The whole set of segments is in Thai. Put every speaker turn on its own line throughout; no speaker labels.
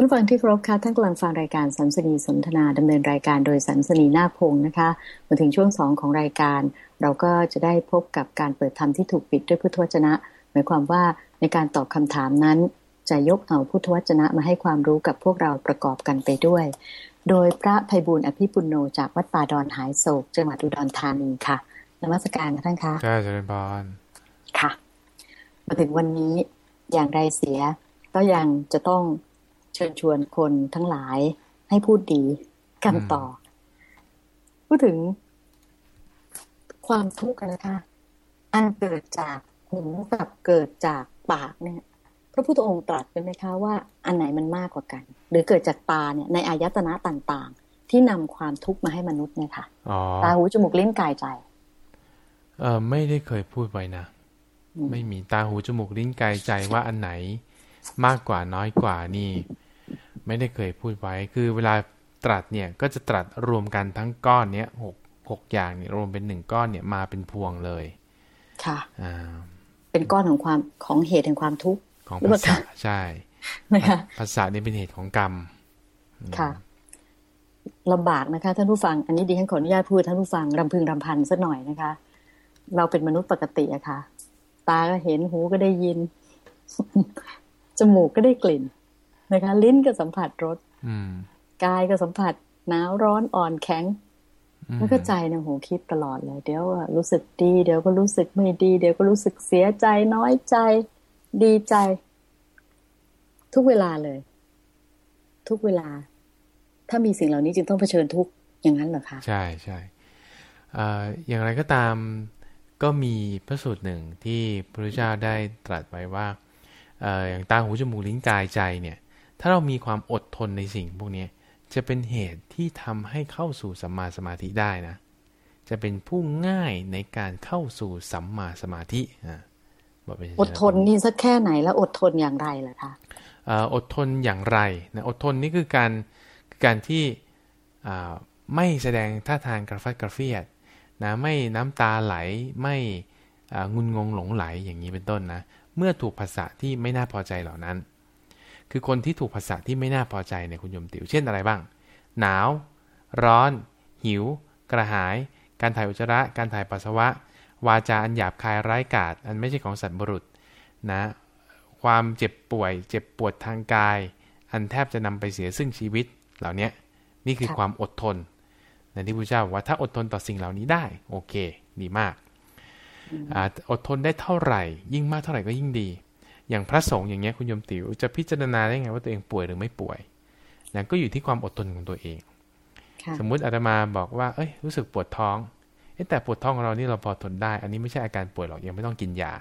ท่านฟังที่ครบค่ะท่านกำลังฟังรายการสันสนีสนทนาดำเนินรายการโดยสันสนีนาคพงศ์นะคะมาถึงช่วงสองของรายการ เราก็จะได้พบกับการเปิดธรรมที่ถูกปิดด้วยพุทธวจนะ หมายความว่าในการตอบคำถามนั้น จะยกเอาพุทธวจนะมาให้ความรู้กับพวกเราประกอบกันไปด้วย โดยพระภัยบูลอภิปุโนจากวัดป่าดอนหายโศกจังหวัดอุดรธานีค่ะนมัสการค่ะท่านคะ
ใช่เจริญพร
ค่ะ มาถึงวันนี้อย่างไรเสียก็ยังจะต้อง เชิญชวนคนทั้งหลายให้พูดดีกันต่อ พูดถึงความทุกข์นะคะ อันเกิดจากหูกับเกิดจากปากเนี่ย พระพุทธองค์ตรัสเป็นไหมคะว่า อันไหนมันมากกว่ากัน หรือเกิดจากตาเนี่ยในอายตนะต่างๆ ที่นำความทุกข์มาให้มนุษย์เนี่ยค่ะตาหูจมูกลิ้นกายใจ
เออไม่ได้เคยพูดไว้นะ ไม่มีตาหูจมูกลิ้นกายใจว่าอันไหน มากกว่าน้อยกว่านี่ ไม่ได้เคยพูดไว้ คือเวลาตรัสเนี่ยก็จะตรัสรวมกันทั้งก้อนเนี้ยหกหกอย่างเนี่ยรวมเป็นหนึ่งก้อนเนี่ยมาเป็นพวงเลย
ค่ะอ่าเป็นก้อนของความของเหตุแห่งความทุกข์
ของภาษาใช่นะคะภาษานี่เป็นเหตุของกรรม
ค่ะลำบากนะคะท่านผู้ฟัง อันนี้ดิฉันขออนุญาตพูดท่านผู้ฟังรำพึงรำพันสักหน่อยนะคะ เราเป็นมนุษย์ปกติอะค่ะ ตาก็เห็นหูก็ได้ยิน จมูกก็ได้กลิ่นนะคะ ลิ้นก็สัมผัสรสกายก็สัมผัสหนาวร้อนอ่อนแข็งแล้วก็ใจนะโหคิดตลอดเลย เดี๋ยวรู้สึกดี เดี๋ยวก็รู้สึกไม่ดี เดี๋ยวก็รู้สึกเสียใจน้อยใจ ดีใจ ทุกเวลาเลย ทุกเวลา ถ้ามีสิ่งเหล่านี้จึงต้องเผชิญทุกอย่างนั้นเหรอคะ
ใช่ใช่อย่างไรก็ตามก็มีพระสูตรหนึ่งที่พระพุทธเจ้าได้ตรัสไว้ว่า อย่างตาหูจมูกลิ้นกายใจเนี่ยถ้าเรามีความอดทนในสิ่งพวกนี้จะเป็นเหตุที่ทำให้เข้าสู่สัมมาสมาธิได้นะ จะเป็นผู้ง่ายในการเข้าสู่สัมมาสมาธิ
อดทนนี่สักแค่ไหนแล้วอดทนอย่างไรล่ะคะ
อดทนอย่างไรนะอดทนนี่คือการการที่ไม่แสดงท่าทางกระฟัดกระเฟียดนะไม่น้ำตาไหลไม่งุนงงหลงไหลอย่างนี้เป็นต้นนะ เมื่อถูกภาษาที่ไม่น่าพอใจเหล่านั้น คือคนที่ถูกภาษาที่ไม่น่าพอใจเนี่ยคุณยมติวเช่นอะไรบ้าง หนาว ร้อน หิว กระหาย การถ่ายอุจจาระ การถ่ายปัสสาวะ วาจาอันหยาบคายไร้กาศอันไม่ใช่ของสัตว์บรุษนะความเจ็บป่วย เจ็บปวดทางกาย อันแทบจะนำไปเสียซึ่งชีวิตเหล่านี้นี่คือความอดทนในที่พระเจ้าว่าถ้าอดทนต่อสิ่งเหล่านี้ได้ โอเค ดีมาก อดทนได้เท่าไหร่ ยิ่งมากเท่าไหร่ก็ยิ่งดี อย่างพระสงฆ์อย่างเงี้ยคุณยมติ๋วจะพิจารณาได้ไงว่าตัวเองป่วยหรือไม่ป่วยนั่นก็อยู่ที่ความอดทนของตัวเอง สมมุติอาตมาบอกว่า เอ้ย รู้สึกปวดท้องแต่ปวดท้องของเรานี่เราพอทนได้ อันนี้ไม่ใช่อาการป่วยหรอกยังไม่ต้องกินยา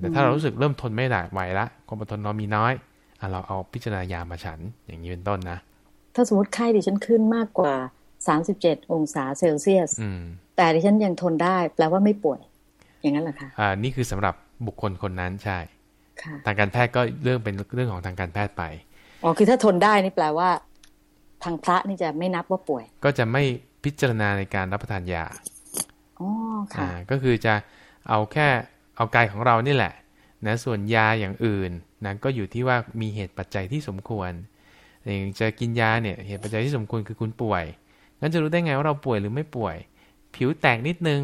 แต่ถ้าเรารู้สึกเริ่มทนไม่ได้ไหวละความอดทนเรามีน้อยอเราเอาพิจารณายามาฉัน อย่างนี้เป็นต้นนะ
ถ้าสมมติไข้ดิฉันขึ้นมากกว่าสามสิบเจ็ดองศาเซลเซียสแต่ดิฉันยังทนได้ แปลว่าไม่ป่วย อย่างนั้นเหรอคะ
อ่านี่คือสำหรับบุคคลคนนั้นใช่ทางการแพทย์ก็เรื่องเป็นเรื่องของทางการแพทย์ไป
อ๋อคือถ้าทนได้นี่แปลว่า ทางพระนี่จะไม่นับว่าป่วย
ก็จะไม่พิจารณาในการรับประทานยา
อ๋อค่ะ
ก็คือจะเอาแค่เอากายของเรานี่แหละนะส่วนยาอย่างอื่นนะก็อยู่ที่ว่ามีเหตุปัจจัยที่สมควรอย่างจะกินยาเนี่ยเหตุปัจจัยที่สมควรคือคุณป่วยงั้นจะรู้ได้ไงว่าเราป่วยหรือไม่ป่วย ผิวแตกนิดนึง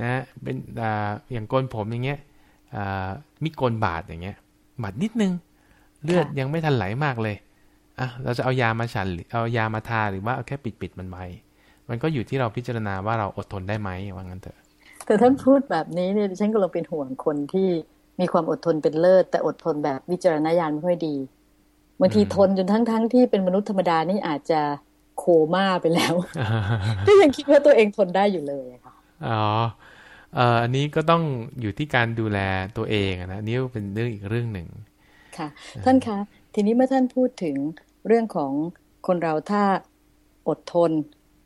นะเป็นออย่างโกนผมอย่างเงี้ยมีโกนบาดอย่างเงี้ยบาดนิดนึง เลือดยังไม่ทันไหลมากเลยอะเราจะเอายามาฉันเอายามาทาหรือว่าเอาแค่ปิดปิดมันไว้มันก็อยู่ที่เราพิจารณาว่าเราอดทนได้ไหมว่างั้นเถอะ
แต่ท่านพูดแบบนี้เนี่ยฉันก็ลงเป็นห่วงคนที่มีความอดทนเป็นเลิศ แต่อดทนแบบวิจารณญาณไม่ค่อยดีบางทีทนจนทั้งทั้งที่เป็นมนุษย์ธรรมดานี่อาจจะโคม่าไปแล้วก็ยังคิดว่าตัวเองทนได้อยู่เลยค่ะ
อ๋อ อันนี้ก็ต้องอยู่ที่การดูแลตัวเองนะนี่เป็นเรื่องอีกเรื่องหนึ่ง
ค่ะ ท่านคะทีนี้เมื่อท่านพูดถึงเรื่องของคนเราถ้าอดทน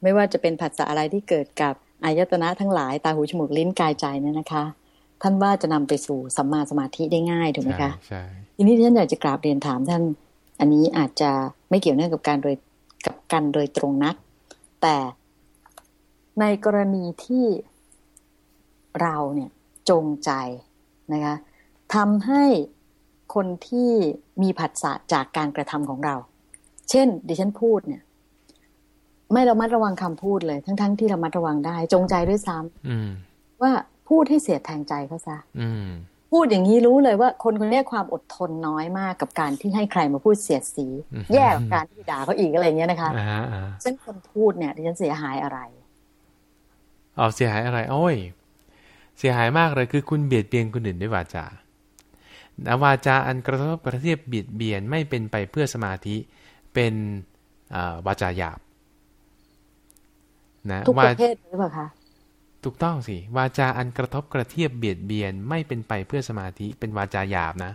ไม่ว่าจะเป็นผัสสะอะไรที่เกิดกับอายตนะทั้งหลายตาหูจมูกลิ้นกายใจเนี่ยนะคะ ท่านว่าจะนำไปสู่สัมมาสมาธิได้ง่ายถูกไหมคะใช่ทีนี้ท่านอยากจะกราบเรียนถามท่าน อันนี้อาจจะไม่เกี่ยวเนื่องกับการโดยกับกันโดยตรงนัก แต่ในกรณีที่ เราเนี่ยจงใจนะคะทำให้คนที่มีผัสสะจากการกระทำของเรา เช่น ดิฉันพูดเนี่ย ไม่ระมัดระวังคำพูดเลย ทั้งๆทที่ระมัดระวังได้ จงใจด้วยซ้ำ
อืม
ว่าพูดให้เสียดแทงใจเขาซะ
อืม
พูดอย่างนี้รู้เลยว่า คนคนนี้ความอดทนน้อยมากกับการที่ให้ใครมาพูดเสียดสี
อืม
แย่กว่าการที่ด่าเขาอีกอะไรอย่างเงี้ยนะคะ
อ่าอ่า
ซึ่งคนพูดเนี่ยดิฉันเสียหายอะไร
เอาเสียหายอะไร โอ้ย เสียหายมากเลยคือคุณเบียดเบียนคนอื่นด้วยวาจานะวาจาอันกระทบกระเทียบเบียดเบียนไม่เป็นไปเพื่อสมาธิเป็นอ่าวาจาหยาบนะ
ทุกป
วา
ระเภทหรือเปล่าคะ
ถูกต้องสิวาจาอันกระทบกระเทียบเบียดเบียนไม่เป็นไปเพื่อสมาธิเป็นวาจาหยาบนะ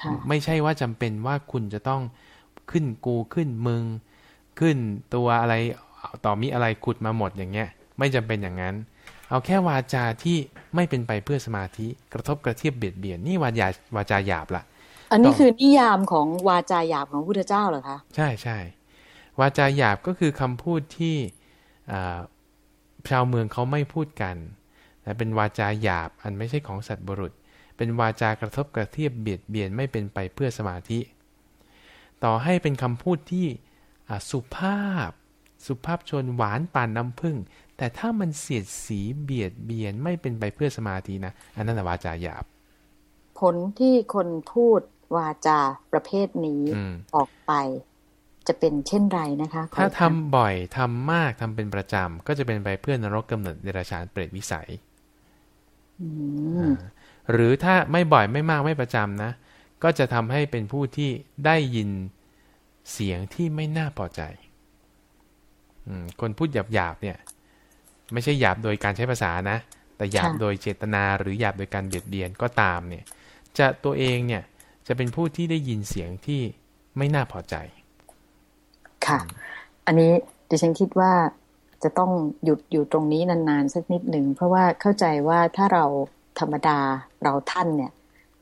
ค่ะ
ไม่ใช่ว่าจำเป็นว่าคุณจะต้องขึ้นกูขึ้นมึง ขึ้นตัวอะไรต่อมีอะไรขุดมาหมดอย่างเงี้ย ไม่จำเป็นอย่างนั้น เอาแค่วาจาที่ ไม่เป็นไปเพื่อสมาธิกระทบกระเทียบเบียดเบียนนี่วาจาวาจาหยาบละ
อันนี้
ต้อง
คือนิยามของวาจาหยาบของพระพุทธเจ้าเหรอคะ
ใช่ใช่วาจาหยาบก็คือคำพูดที่อ่าชาวเมืองเขาไม่พูดกันแต่เป็นวาจาหยาบอันไม่ใช่ของสัตว์บุรุษ เป็นวาจากระทบกระเทียบเบียดเบียนไม่เป็นไปเพื่อสมาธิ ต่อให้เป็นคำพูดที่อ่าสุภาพสุภาพชนหวานป่านน้ำผึ้ง แต่ถ้ามันเสียดสีเบียดเบียนไม่เป็นไปเพื่อสมาธินะ อันนั้นนะวาจาหยาบ
ผลที่คนพูดวาจาประเภทนี้
อืม
ออกไป จะเป็นเช่นไรนะคะขอ
ถ้า
อีกค
ทำ
รั้ง
บ่อยทำมากทำเป็นประจำ ก็จะเป็นไปเพื่อนรกกำเนิดเดรัจฉานเปรตวิสัย
อืม
หรือถ้าไม่บ่อยไม่มากไม่ประจำนะ ก็จะทำให้เป็นผู้ที่ได้ยินเสียงที่ไม่น่าพอใจอืมคนพูดหยาบๆเนี่ย ไม่ใช่หยาบโดยการใช้ภาษานะ แต่หยาบโดยเจตนาหรือหยาบโดยการเบียดเบียนก็ตามเนี่ย จะตัวเองเนี่ยจะเป็นผู้ที่ได้ยินเสียงที่ไม่น่าพอใจ
ค่ะ อันนี้ดิฉันคิดว่าจะต้องหยุดอยู่ตรงนี้นานๆสักนิดหนึ่งเพราะว่าเข้าใจว่าถ้าเราธรรมดาเราท่านเนี่ย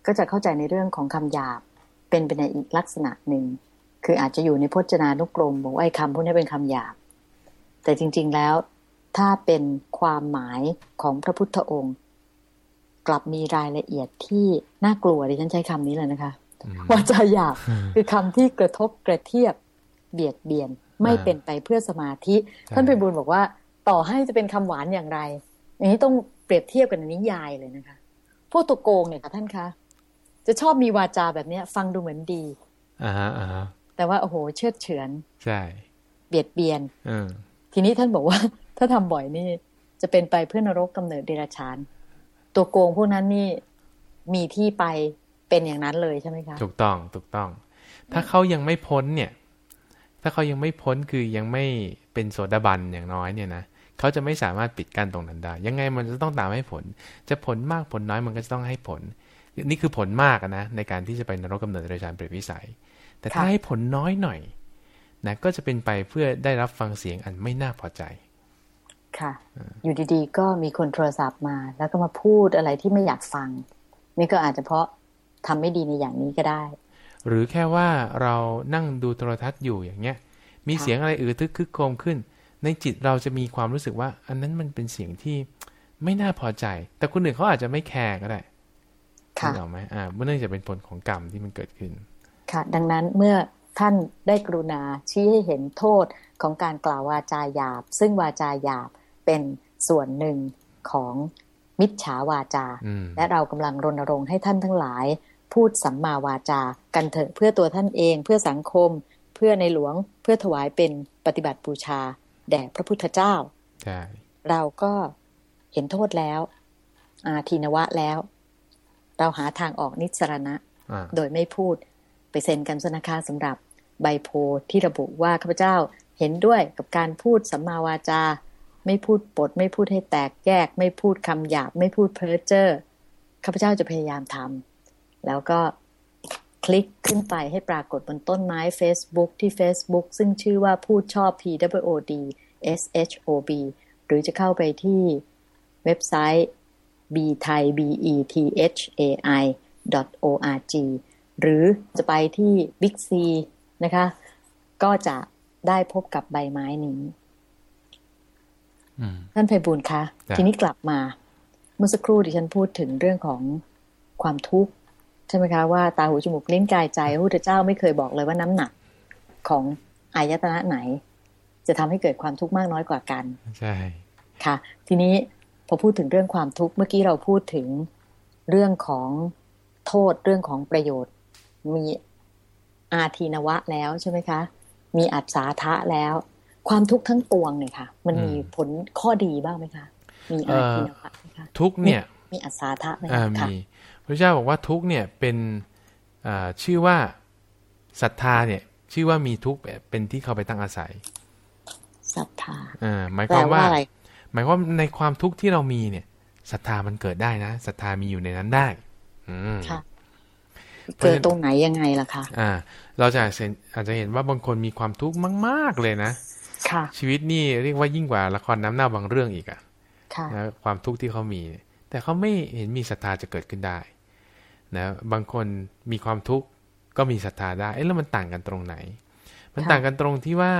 ก็จะเข้าใจในเรื่องของคำหยาบเป็นไปในอีกลักษณะหนึ่ง คืออาจจะอยู่ในพจนานุกรมบอกว่าไอ้คำพวกนี้เป็นคำหยาบ แต่จริง ๆ แล้ว ถ้าเป็นความหมายของพระพุทธองค์ กลับมีรายละเอียดที่น่ากลัวดิฉันใช้คำนี้เลยนะคะ
อืม
วาจาหยาบคือคำที่กระทบกระเทียบเบียดเบียนไม่
อ่า
เป็นไปเพื่อสมาธิ
ใช่
ท่านไพบูลย์บอกว่า ต่อให้จะเป็นคำหวานอย่างไร อย่างนี้ต้องเปรียบเทียบกับนิยายเลยนะคะ พวกตัวโกงเนี่ยค่ะท่านคะจะชอบมีวาจาแบบเนี้ยฟังดูเหมือนดี
อ่าฮะอ่าฮะ
แต่ว่าโอ้โหเชื่อดเฉือน
ใช่
เบียดเบียน
อืม
ทีนี้ท่านบอกว่า ถ้าทำบ่อยนี่ จะเป็นไปเพื่อนรกกำเนิดเดรัจฉาน ตัวโกงพวกนั้นนี่มีที่ไปเป็นอย่างนั้นเลยใช่ไหมคะ
ถูกต้องถูกต้อง ถ้าเขายังไม่พ้นเนี่ย ถ้าเขายังไม่พ้นคือยังไม่เป็นโสดาบันอย่างน้อยเนี่ยนะเขาจะไม่สามารถปิดกั้นตรงนั้นได้ ยังไงมันจะต้องตามให้ผล จะผลมากผลน้อยมันก็จะต้องให้ผล นี่คือผลมากนะ ในการที่จะไปนรกกำเนิดเดรัจฉานเปรตวิสัย แต่ถ้าให้ผลน้อยหน่อยนะก็จะเป็นไปเพื่อได้รับฟังเสียงอันไม่น่าพอใจ
ค่ะ อยู่ดีๆ ก็มีคนโทรศัพท์มา แล้วก็มาพูดอะไรที่ไม่อยากฟัง นี่ก็อาจจะเพราะทำไม่ดีในอย่างนี้ก็ได้
หรือแค่ว่าเรานั่งดูโทรทัศน์อยู่อย่างเงี้ย มี
ค่ะ
เสียงอะไรอือทึกคึกโครมขึ้น ในจิตเราจะมีความรู้สึกว่า อันนั้นมันเป็นเสียงที่ไม่น่าพอใจ แต่คนอื่นเขาอาจจะไม่แคร์ก็ได้
ค่ะ
นึกออกไหมอ่าเมื่อเนื่องจากเป็นผลของกรรมที่มันเกิดขึ้น
ค่ะ ดังนั้นเมื่อท่านได้กรุณาชี้ให้เห็นโทษของการกล่าววาจาหยาบ ซึ่งวาจาหยาบ เป็นส่วนหนึ่งของมิจฉาวาจา
อืม
และเรากำลังรณรงค์ให้ท่านทั้งหลาย พูดสัมมาวาจา กันเถอะเพื่อตัวท่านเองเพื่อสังคม เพื่อในหลวงเพื่อถวายเป็นปฏิบัติบูชา แด่พระพุทธเจ้า
ใช่
เราก็เห็นโทษแล้ว อาทีนวะแล้ว เราหาทางออกนิสรณะ
อ่า
โดยไม่พูดไปเซ็นกันสนะคะสำหรับใบโพลที่ระบุว่าข้าพเจ้าเห็นด้วยกับการพูดสัมมาวาจา ไม่พูดปด ไม่พูดให้แตกแยก ไม่พูดคำหยาบ ไม่พูดเพ้อเจ้อข้าพเจ้าจะพยายามทำแล้วก็คลิกขึ้นไปให้ปรากฏบนต้นไม้ Facebook ที่ Facebook ซึ่งชื่อว่าพูดชอบ PWOD SHOB หรือจะเข้าไปที่เว็บไซต์ b t h a i b e t h a i org หรือจะไปที่ Big C นะคะ ก็จะได้พบกับใบไม้นี้ ท่านไพบูลย์คะ
จ้ะ
ทีนี้กลับมา เมื่อสักครู่ดิฉันพูดถึงเรื่องของความทุกข์ใช่ไหมคะว่าตาหูจมูกลิ้นกายใจพระพุทธเจ้าไม่เคยบอกเลยว่าน้ำหนักของอายตนะไหน จะทำให้เกิดความทุกข์มากน้อยกว่ากัน
ใช่
ค่ะ ทีนี้พอพูดถึงเรื่องความทุกข์เมื่อกี้เราพูดถึงเรื่องของโทษเรื่องของประโยชน์ มีอาทีนวะแล้วใช่ไหมคะ มีอัศาทะแล้ว ความทุกข์ทั้งปวงเนี่ยค่ะ มันมีผลข้อดีบ้างไหมคะ มีอาทีนวะไหมคะ
ทุกเนี่ย
มีอัศาทะไหม
อ่า
คะค่ะ
มีพระเจ้าบอกว่าทุกเนี่ยเป็นอ่าชื่อว่าศรัทธาเนี่ย ชื่อว่ามีทุกเป็นที่เข้าไปตั้งอาศัย
ศรัทธา
อ่าหมาย
แป
ค
ล
วาม
ว่า
ว่า
อะไร
หมายความในความทุกข์ที่เรามีเนี่ยศรัทธามันเกิดได้นะศรัทธามีอยู่ในนั้นได้ อืม
ค่ะเกิดตรงไหนยังไงล่ะคะ
อ่า เราจะเห็นอาจจะเห็นว่าบางคนมีความทุกข์มาก ๆ เลยนะ
ค่ะ
ชีวิตนี่เรียกว่ายิ่งกว่าละครน้ำเน่าบางเรื่องอีกอะ
ค่ะ
นะความทุกข์ที่เขามี แต่เขาไม่เห็นมีศรัทธาจะเกิดขึ้นได้นะบางคนมีความทุกข์ก็มีศรัทธาได้เอ๊ะแล้วมันต่างกันตรงไหน มัน
ค่ะ
ต่างกันตรงที่ว่า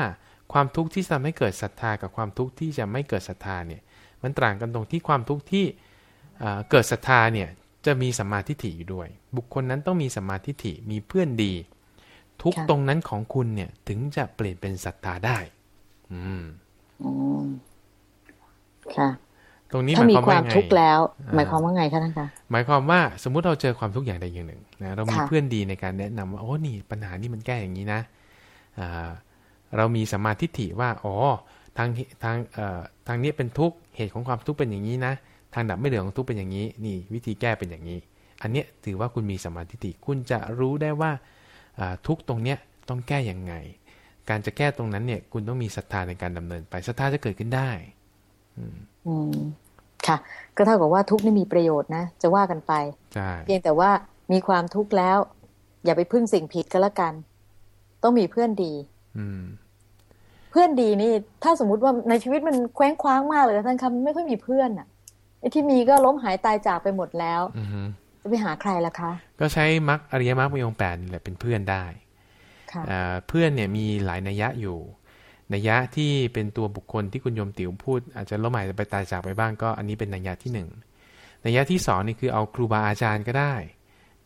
ความทุกข์ที่ทำให้เกิดศรัทธากับความทุกข์ที่จะไม่เกิดศรัทธาเนี่ย มันต่างกันตรงที่ความทุกข์ที่เอ่อเกิดศรัทธาเนี่ยจะมีสัมมาทิฏฐิอยู่ด้วย บุคคลนั้นต้องมีสัมมาทิฏฐิมีเพื่อนดี ทุกข์
ค่ะ
ตรงนั้นของคุณเนี่ยถึงจะเปลี่ยนเป็นศรัทธาได้ อืม
อืมค่ะ
ตรงนี้ห
ถ้ามา
ย
มี
ความ
ควา
ว่ามไง
ทุกข์แล้ว
อ่า
หมายความว่าไงคะท่านคะ
หมายความว่าสมมุติเราเจอความทุกข์อย่างใดอย่างหนึ่งนะเรามี
ค่ะ
เพื่อนดีในการแนะนำว่าโอ้นี่ปัญหานี่มันแก้อย่างนี้นะอ่าเรามีสัมมาทิฏฐิว่าอ๋อทางทางเอ่อทางนี้เป็นทุกข์เหตุของความทุกข์เป็นอย่างนี้นะทางดับไม่เหลือของทุกข์เป็นอย่างนี้ นี่ วิธีแก้เป็นอย่างนี้ อันเนี้ยถือว่าคุณมีสัมมาทิฏฐิคุณจะรู้ได้ว่าอ่าทุกข์ตรงเนี้ยต้องแก้อย่างไง การจะแก้ตรงนั้นเนี่ย คุณต้องมีศรัทธาในการดำเนินไปศรัทธาจะเกิดขึ้นได้
อืมค่ะ ก็เท่ากับว่าทุกข์นี่มีประโยชน์นะจะว่ากันไป
ใช่
เพียงแต่ว่ามีความทุกข์แล้ว อย่าไปพึ่งสิ่งผิดก็แล้วกัน ต้องมีเพื่อนดี
อืม
เพื่อนดีนี่ ถ้าสมมุติว่าในชีวิตมันเคว้งคว้างมากเลยนะท่านคำไม่ค่อยมีเพื่อนอะไอ้ที่มีก็ล้มหายตายจากไปหมดแล้ว
อือฮึ
จะไปหาใครล่ะคะ
ก็ใช้มรรคอริยมรรคมีองค์แปดนี่แหละเป็นเพื่อนได้
ค่ะ
อ่า เพื่อนเนี่ยมีหลายนัยยะอยู่ นัยยะที่เป็นตัวบุคคลที่คุณโยมติ๋วพูด อาจจะล้มหายไปตายจากไปบ้างก็ อันนี้เป็นนัยยะที่หนึ่งนัยยะที่สองนี่คือเอาครูบาอาจารย์ก็ได้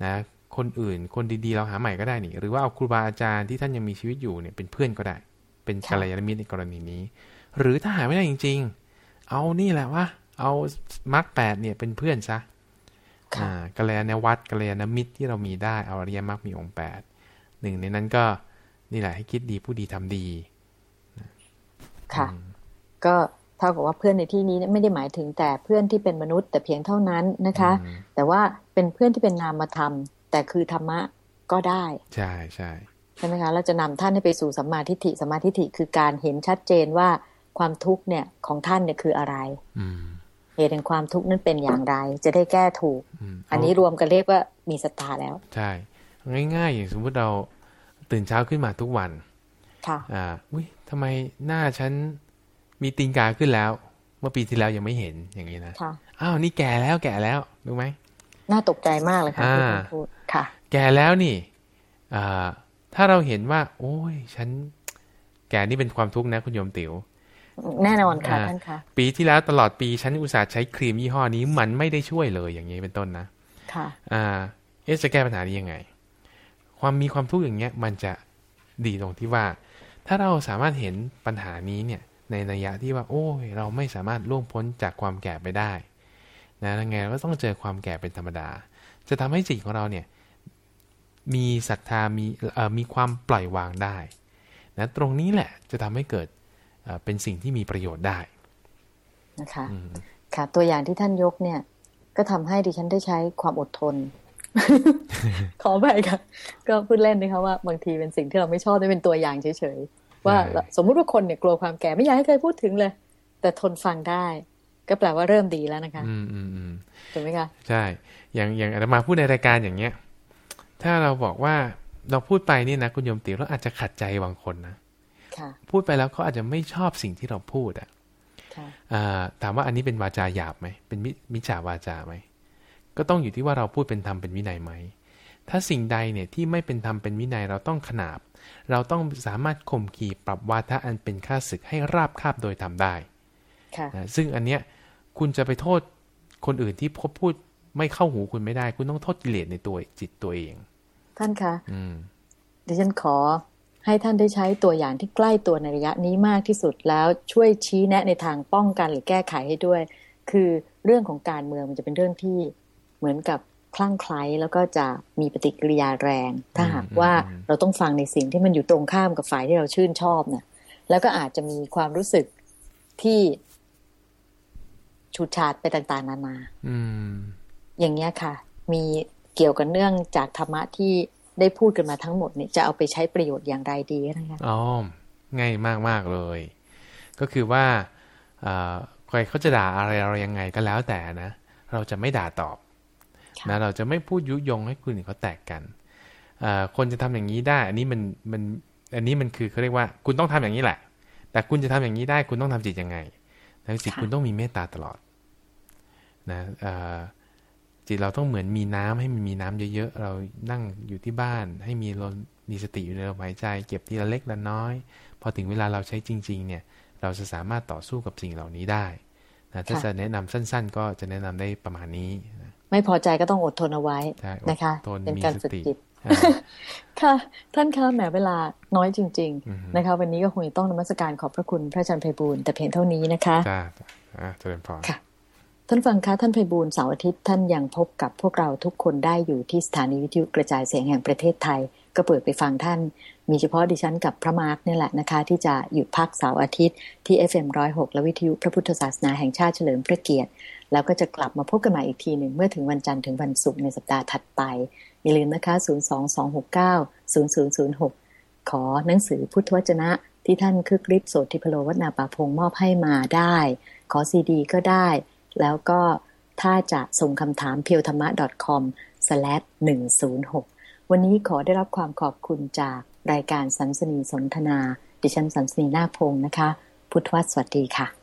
นะคนอื่นคนดีๆเราหาใหม่ก็ได้นี่ หรือว่าเอาครูบาอาจารย์ที่ท่านยังมีชีวิตอยู่เนี่ยเป็นเพื่อนก็ได้ เป็นกัลยาณมิตรในกรณีนี้ หรือถ้าหาไม่ได้จริง ๆ เอานี่แหละว่าเอามรรคแปดเนี่ยเป็นเพื่อนซะ
ค่ะ
อ่ากัลยาณวัตรกัลยาณมิตรที่เรามีได้เอาอริยมรรคมีองค์แปด หนึ่งในนั้นก็นี่แหละให้คิดดีผู้ดีทำดี
ค่ะ ก็เท่ากับว่าเพื่อนในที่นี้ไม่ได้หมายถึงแต่เพื่อนที่เป็นมนุษย์ แต่เพียงเท่านั้นนะคะ
อืม
แต่ว่าเป็นเพื่อนที่เป็นนามธรรม แต่คือธรรมะก็ได้
ใช่ใช่
ใช่ไหมคะเราจะนำท่านให้ไปสู่สัมมาทิฏฐิสัมมาทิฏฐิคือการเห็นชัดเจนว่าความทุกข์เนี่ยของท่านเนี่ยคืออะไร
อืม
เหตุแห่งความทุกข์นั้นเป็นอย่างไร จะได้แก้ถูก
อืม
อันนี้รวมกันเรียกว่ามีศรัทธาแล้ว
ใช่ ง่ายๆอย่างสมมุติเราตื่นเช้าขึ้นมาทุกวัน
ค่ะ
อ่าอุ้ยทำไมหน้าฉันมีตีนกาขึ้นแล้ว เมื่อปีที่แล้วยังไม่เห็นอย่างนี้นะ
ค่ะ
อ้าวนี่แก่แล้วแก่แล้วรู้ไหม
น่าตกใจมากเลยค่ะที่
อ่า
คุณพูดค่ะ
แก่แล้วนี่อ่าถ้าเราเห็นว่า โอ้ย ฉัน แก่นี่เป็นความทุกข์นะคุณโยมติ๋ว
แน่นอนค่ะ
อ่า
ท่านคะ
ปีที่แล้วตลอดปีฉันอุตส่าห์ใช้ครีมยี่ห้อนี้มันไม่ได้ช่วยเลยอย่างนี้เป็นต้นนะ
ค่ะ
อ่า เอ๊ะจะแก้ปัญหานี้ยังไง ความมีความทุกข์อย่างเงี้ยมันจะดีตรงที่ว่า ถ้าเราสามารถเห็นปัญหานี้เนี่ยในนัยยะที่ว่า โอ้ยเราไม่สามารถล่วงพ้นจากความแก่ไปได้นะยังไงเราก็ต้องเจอความแก่เป็นธรรมดา จะทำให้จิตของเราเนี่ยมีศรัทธามีเอ่อมีความปล่อยวางได้นะตรงนี้แหละจะทำให้เกิดเอ่อเป็นสิ่งที่มีประโยชน์ได้
นะคะ
อืม
ค่ะตัวอย่างที่ท่านยกเนี่ยก็ทำให้ดิฉันได้ใช้ความอดทน ขอไปค่ะ ก็พูดเล่นนะคะว่าบางทีเป็นสิ่งที่เราไม่ชอบได้เป็นตัวอย่างเฉยๆว่า
ใช่
สมมุติว่าคนเนี่ยกลัวความแก่ไม่อยากให้ใครพูดถึงเลย แต่ทนฟังได้ ก็แปลว่าเริ่มดีแล้วนะคะ
อืมอืมอืม
ถูกไหมคะ
ใช่ อย่างอย่างอาตมาพูดในรายการอย่างเงี้ย ถ้าเราบอกว่าเราพูดไปนี่นะคุณโยมติ๋วเราอาจจะขัดใจบางคนนะ
ค่ะ
พูดไปแล้วเขาอาจจะไม่ชอบสิ่งที่เราพูดอะ
ค่ะ
อ่าถามว่าอันนี้เป็นวาจาหยาบไหมเป็นมิมิจฉาวาจาไหม ก็ต้องอยู่ที่ว่าเราพูดเป็นธรรมเป็นวินัยไหม ถ้าสิ่งใดเนี่ยที่ไม่เป็นธรรมเป็นวินัยเราต้องขนาบ เราต้องสามารถข่มขีปรับวาทะอันเป็นค่าศึกให้ราบคาบโดยทำได้
ค่ะ
นะซึ่งอันเนี้ยคุณจะไปโทษคนอื่นที่พบพูดไม่เข้าหูคุณไม่ได้ คุณต้องโทษกิเลสในตัวจิตตัวเอง
ท่านคะ
อืม
ดิฉันขอให้ท่านได้ใช้ตัวอย่างที่ใกล้ตัวในระยะนี้มากที่สุดแล้วช่วยชี้แนะในทางป้องกันหรือแก้ไขให้ด้วย คือเรื่องของการเมืองมันจะเป็นเรื่องที่ เหมือนกับคลั่งไคล้แล้วก็จะมีปฏิกิริยาแรง ถ้าหากว่าเราต้องฟังในสิ่งที่มันอยู่ตรงข้ามกับฝ่ายที่เราชื่นชอบเนี่ยแล้วก็อาจจะมีความรู้สึกที่ฉูดฉาดไปต่างๆ นานา
อืม
อย่างเงี้ยค่ะ มีเกี่ยวกับเนื่องจากธรรมะที่ได้พูดกันมาทั้งหมดเนี่ยจะเอาไปใช้ประโยชน์อย่างไรดีนะคะ
อ๋อง่ายมากมากๆเลย ก็คือว่าอ่าใครเขาจะด่าอะไรเรายังไงก็แล้วแต่นะ เราจะไม่ด่าตอบ
ค่ะ
นะเราจะไม่พูดยุยงให้คุณเขาแตกกันอ่าคนจะทำอย่างนี้ได้ อันนี้มันมันอันนี้มันคือเขาเรียกว่า คุณต้องทำอย่างนี้แหละ แต่คุณจะทำอย่างนี้ได้ คุณต้องทำจิตยังไงแล้วจิตคุณต้องมีเมตตาตลอดนะอ่าจิตเราต้องเหมือนมีน้ำให้มันมีน้ำเยอะๆ เรานั่งอยู่ที่บ้าน ให้มีลมมีสติอยู่ในลมหายใจ เก็บทีละเล็กละน้อย พอถึงเวลาเราใช้จริง ๆ เนี่ย เราจะสามารถต่อสู้กับสิ่งเหล่านี้ได้ นะถ้า
ค่ะ
จะแนะนำสั้น ๆ ก็จะแนะนำได้ประมาณนี้นะ
ไม่พอใจก็ต้องอดทนเอาไว้
ใช่
นะคะ
อดทน
เป็น
มี
การฝึกส
ติ
จิต
อ่า
ค่ะ ท่านคะแหมเวลาน้อยจริง
อือฮึ
ๆนะคะ วันนี้ก็คงจะต้องนมัสการขอบพระคุณพระอาจารย์ไพบูลย์แต่เพียงเท่านี้นะคะ
จ้าอ่าเจริญพร
ค่ะท่านฟังคะท่านไพบูลย์เสาร์อาทิตย์ท่านยังพบกับพวกเราทุกคนได้อยู่ที่สถานีวิทยุกระจายเสียงแห่งประเทศไทย ก็เปิดไปฟังท่าน มีเฉพาะดิฉันกับพระมาร์กเนี่ยแหละนะคะ ที่จะหยุดพักเสาร์อาทิตย์ที่ FM106 และวิทยุพระพุทธศาสนาแห่งชาติเฉลิมพระเกียรติ แล้วก็จะกลับมาพบกันใหม่อีกทีหนึ่งเมื่อถึงวันจันทร์ถึงวันศุกร์ในสัปดาห์ถัดไป อย่าลืมนะคะ 022690006 ขอหนังสือพุทธวจนะที่ท่านคึกฤทธิ์โสติพโลวัฒนาป่าพงมอบให้มาได้ ขอซีดีก็ได้ แล้วก็ถ้าจะส่งคำถามเพียวธรรมะ .com/106 วันนี้ขอได้รับความขอบคุณจากรายการสันสนีสนทนา ดิฉันสันสนีนาพงศ์นะคะ พุทธวสวัสดีค่ะ